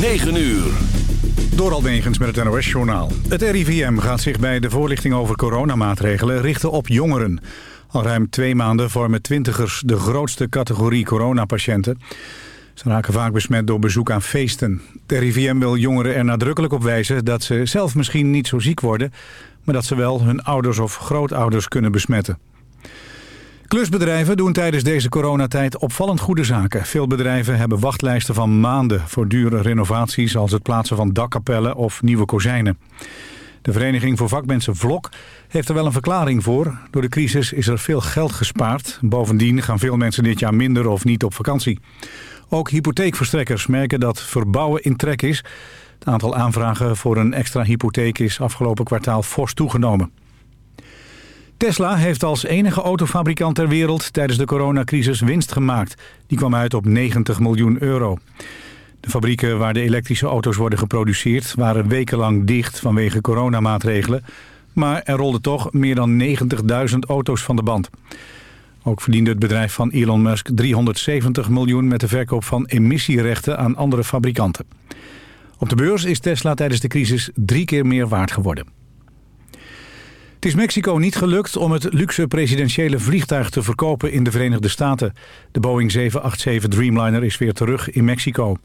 9 uur. Door Almegens met het NOS-journaal. Het RIVM gaat zich bij de voorlichting over coronamaatregelen richten op jongeren. Al ruim twee maanden vormen twintigers de grootste categorie coronapatiënten. Ze raken vaak besmet door bezoek aan feesten. De RIVM wil jongeren er nadrukkelijk op wijzen dat ze zelf misschien niet zo ziek worden... maar dat ze wel hun ouders of grootouders kunnen besmetten. Klusbedrijven doen tijdens deze coronatijd opvallend goede zaken. Veel bedrijven hebben wachtlijsten van maanden voor dure renovaties... als het plaatsen van dakkapellen of nieuwe kozijnen. De Vereniging voor Vakmensen Vlok heeft er wel een verklaring voor. Door de crisis is er veel geld gespaard. Bovendien gaan veel mensen dit jaar minder of niet op vakantie. Ook hypotheekverstrekkers merken dat verbouwen in trek is. Het aantal aanvragen voor een extra hypotheek is afgelopen kwartaal fors toegenomen. Tesla heeft als enige autofabrikant ter wereld tijdens de coronacrisis winst gemaakt. Die kwam uit op 90 miljoen euro. De fabrieken waar de elektrische auto's worden geproduceerd... waren wekenlang dicht vanwege coronamaatregelen. Maar er rolden toch meer dan 90.000 auto's van de band. Ook verdiende het bedrijf van Elon Musk 370 miljoen... met de verkoop van emissierechten aan andere fabrikanten. Op de beurs is Tesla tijdens de crisis drie keer meer waard geworden. Het is Mexico niet gelukt om het luxe presidentiële vliegtuig te verkopen in de Verenigde Staten. De Boeing 787 Dreamliner is weer terug in Mexico.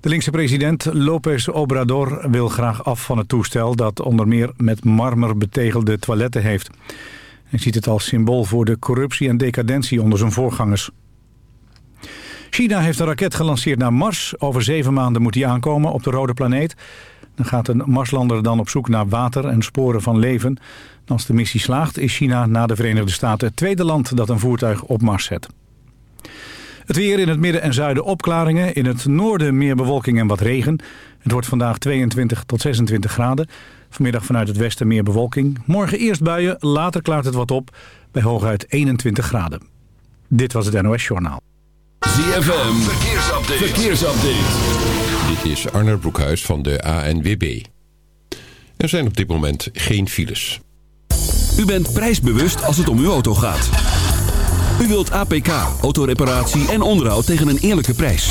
De linkse president López Obrador wil graag af van het toestel... dat onder meer met marmer betegelde toiletten heeft. Hij ziet het als symbool voor de corruptie en decadentie onder zijn voorgangers. China heeft een raket gelanceerd naar Mars. Over zeven maanden moet hij aankomen op de rode planeet. Dan gaat een Marslander dan op zoek naar water en sporen van leven. als de missie slaagt is China na de Verenigde Staten het tweede land dat een voertuig op Mars zet. Het weer in het midden en zuiden opklaringen. In het noorden meer bewolking en wat regen. Het wordt vandaag 22 tot 26 graden. Vanmiddag vanuit het westen meer bewolking. Morgen eerst buien, later klaart het wat op. Bij hooguit 21 graden. Dit was het NOS Journaal. ZFM, verkeersupdate. verkeersupdate. Dit is Arner Broekhuis van de ANWB. Er zijn op dit moment geen files. U bent prijsbewust als het om uw auto gaat. U wilt APK, autoreparatie en onderhoud tegen een eerlijke prijs.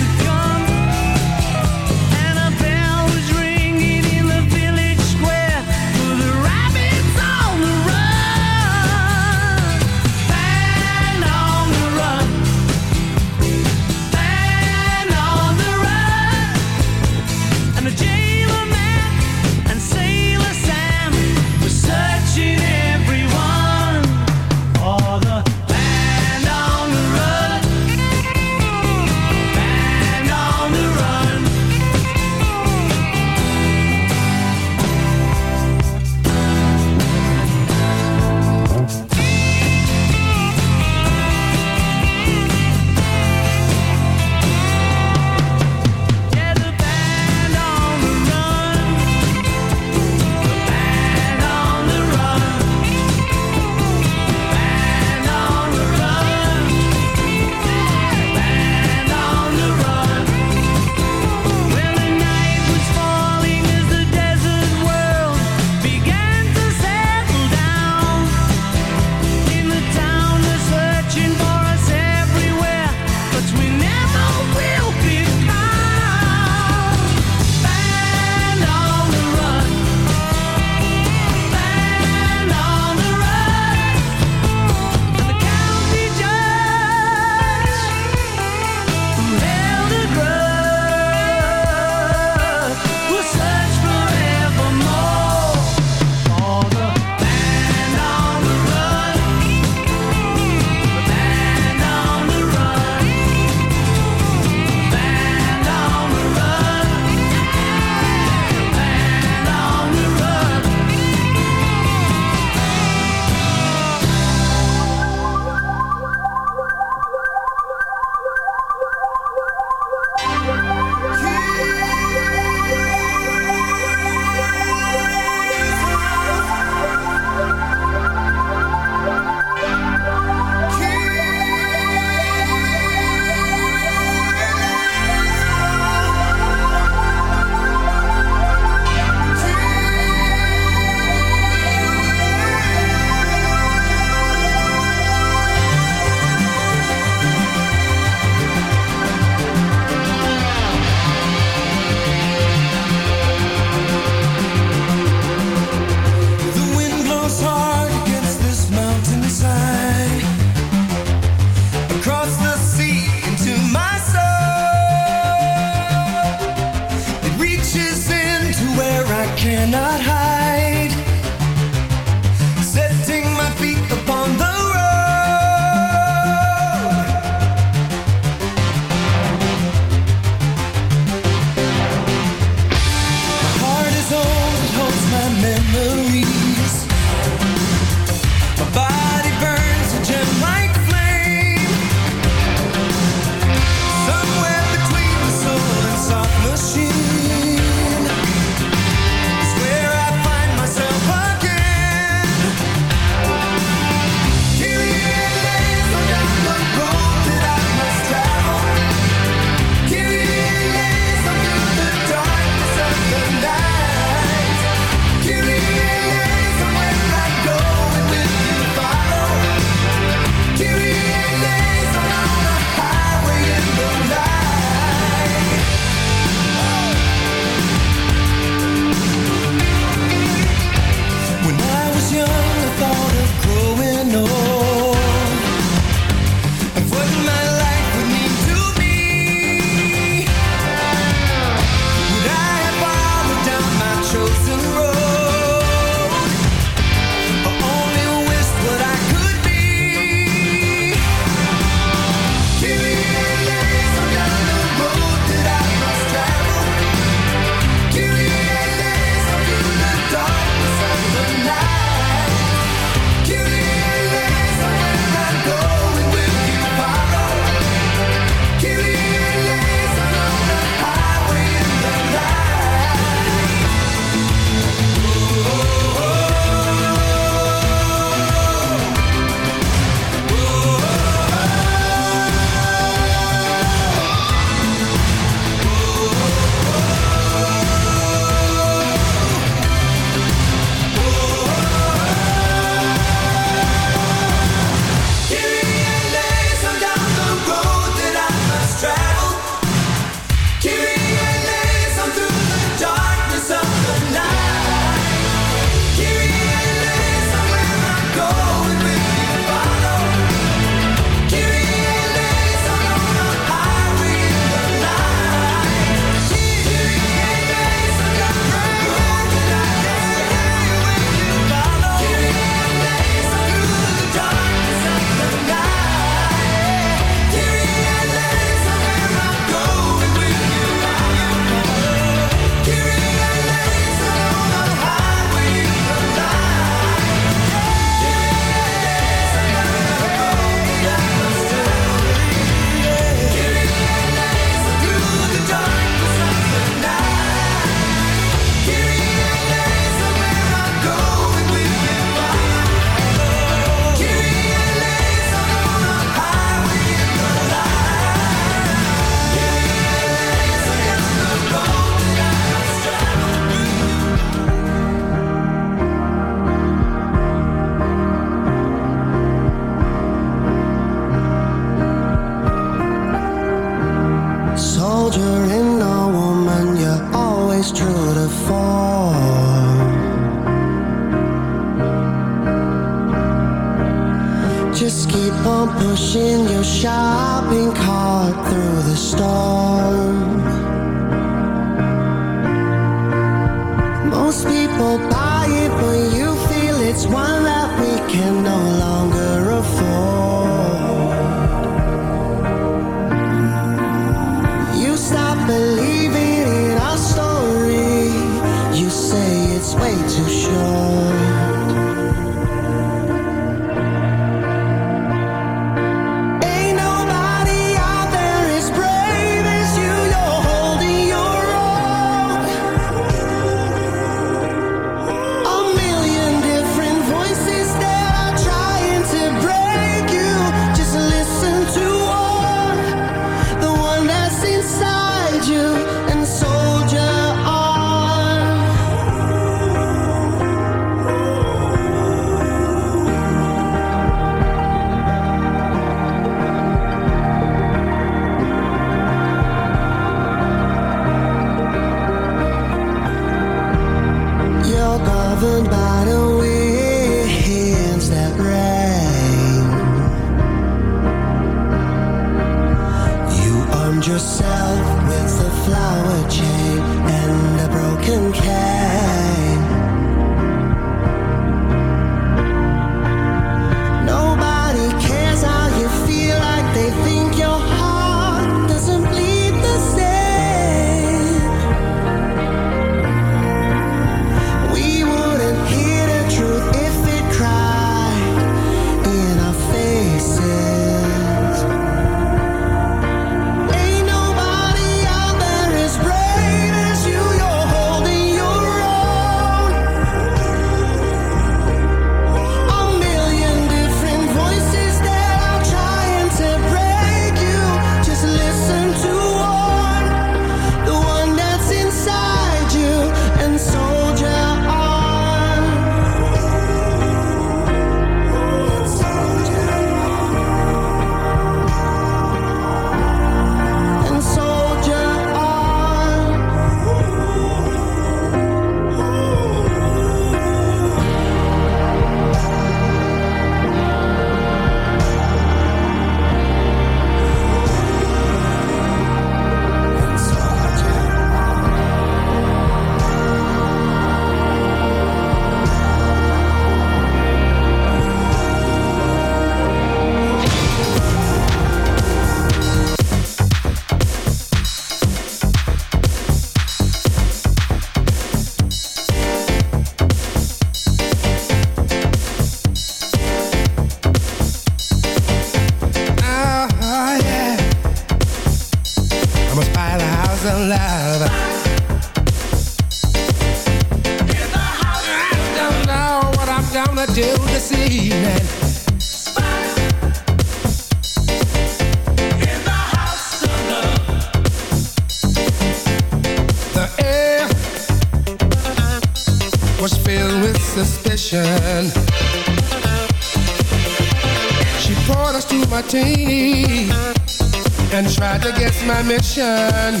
mission.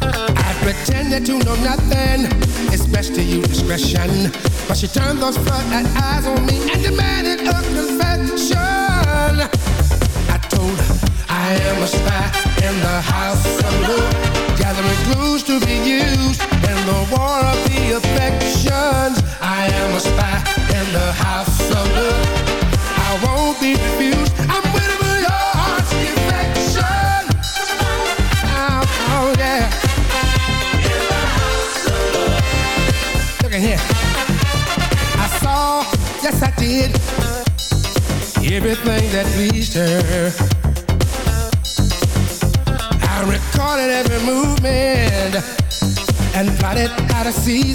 I pretended to know nothing. It's best to use discretion. But she turned those floodlight eyes on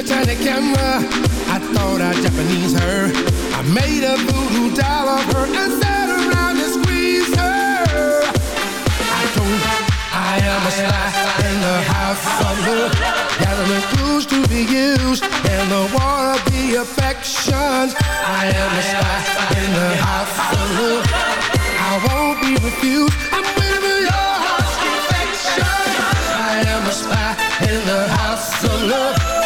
A tiny camera. I thought I'd Japanese her. I made a voodoo doll of her and sat around and squeezed her. I told her I am a spy in the house of love, gathering clues to be used in the war of the affections. I am a spy in the house of love. I won't be refused. I'm waiting for your heart's affection. I am a spy in the house of love.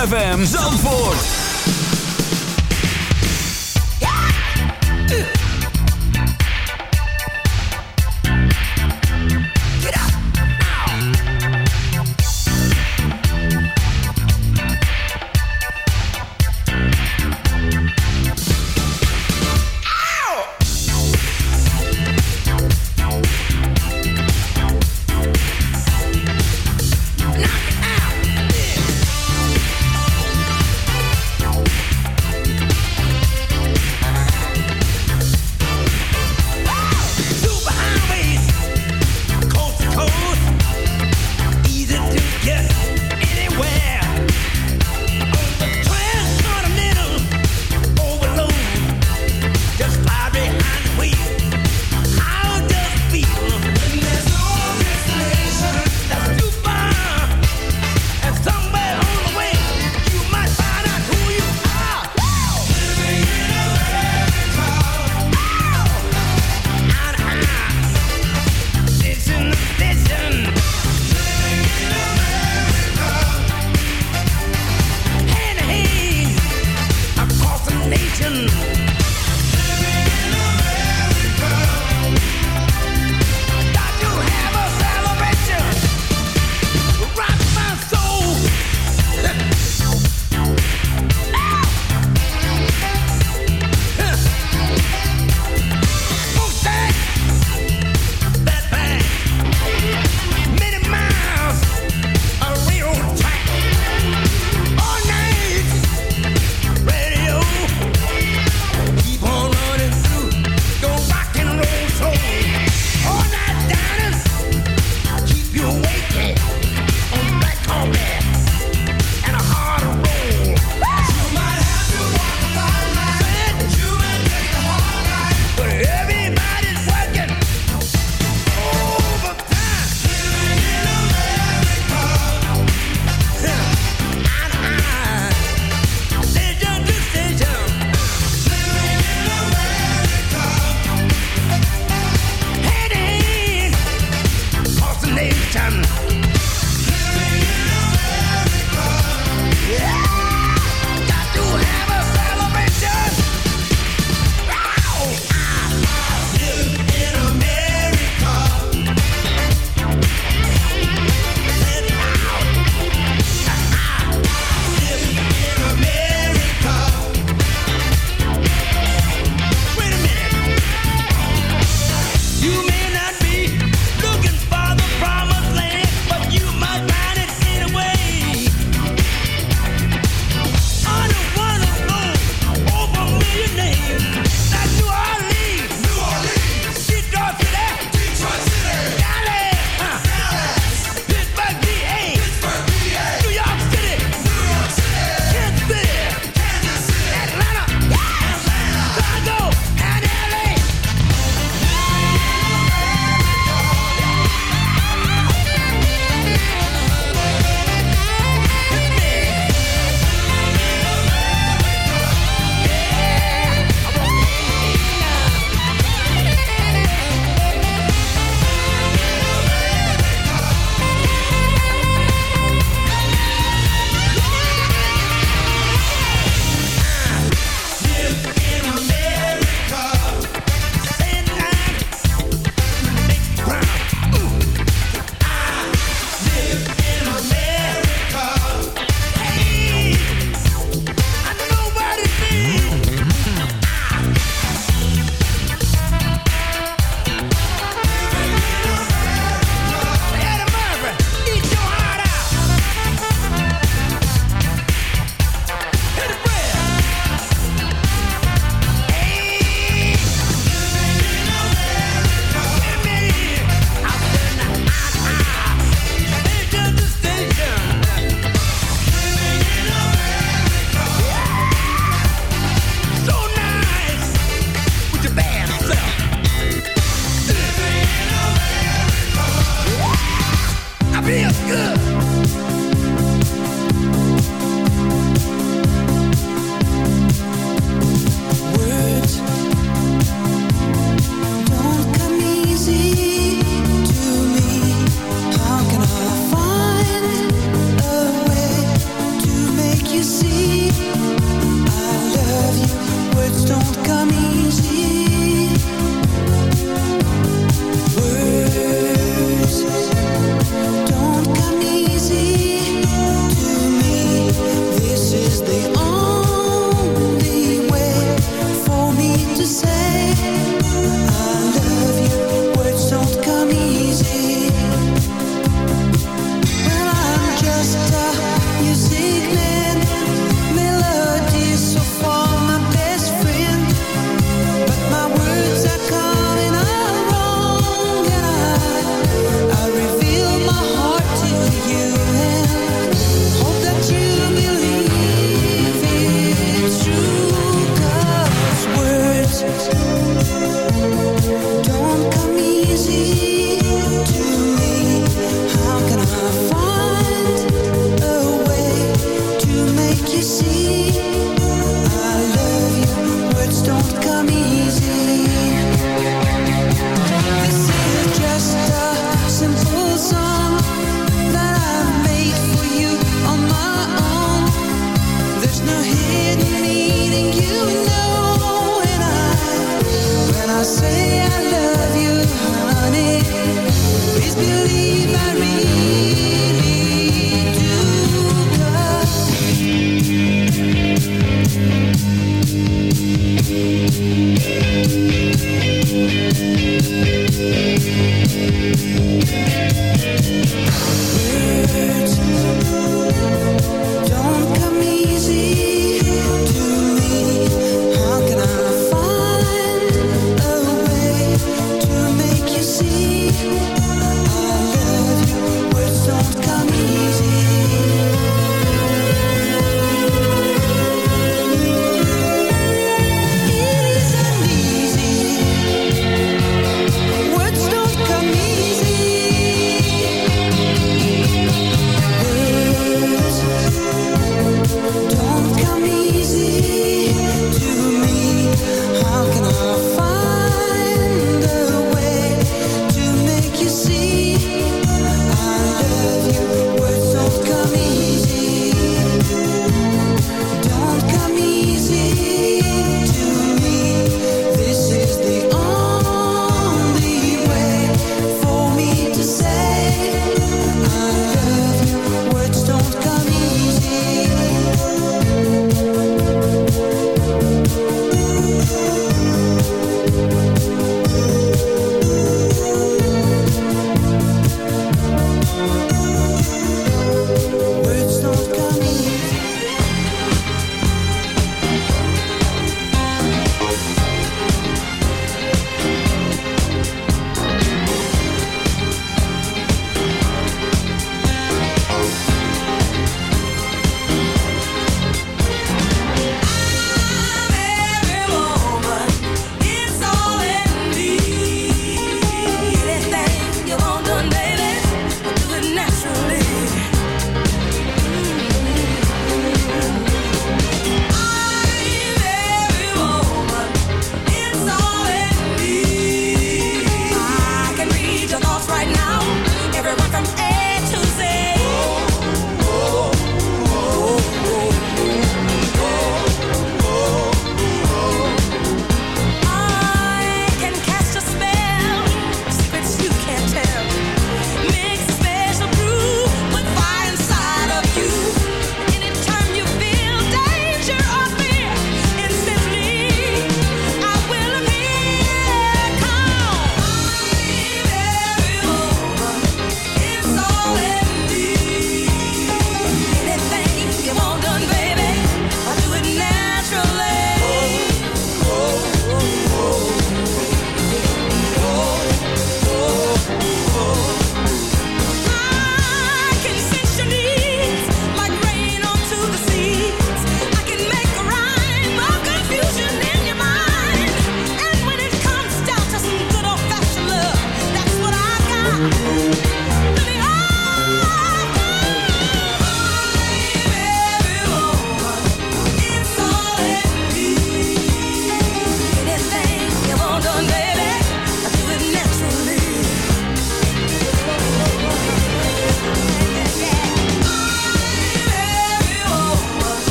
ZFM Zandvoort.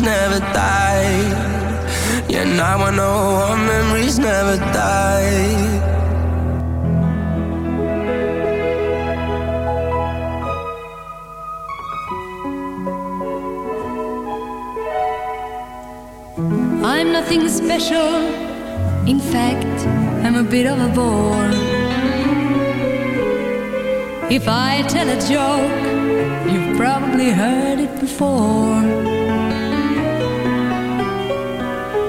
Memories never die. Yeah, now I know our memories never die. I'm nothing special. In fact, I'm a bit of a bore. If I tell a joke, you've probably heard it before.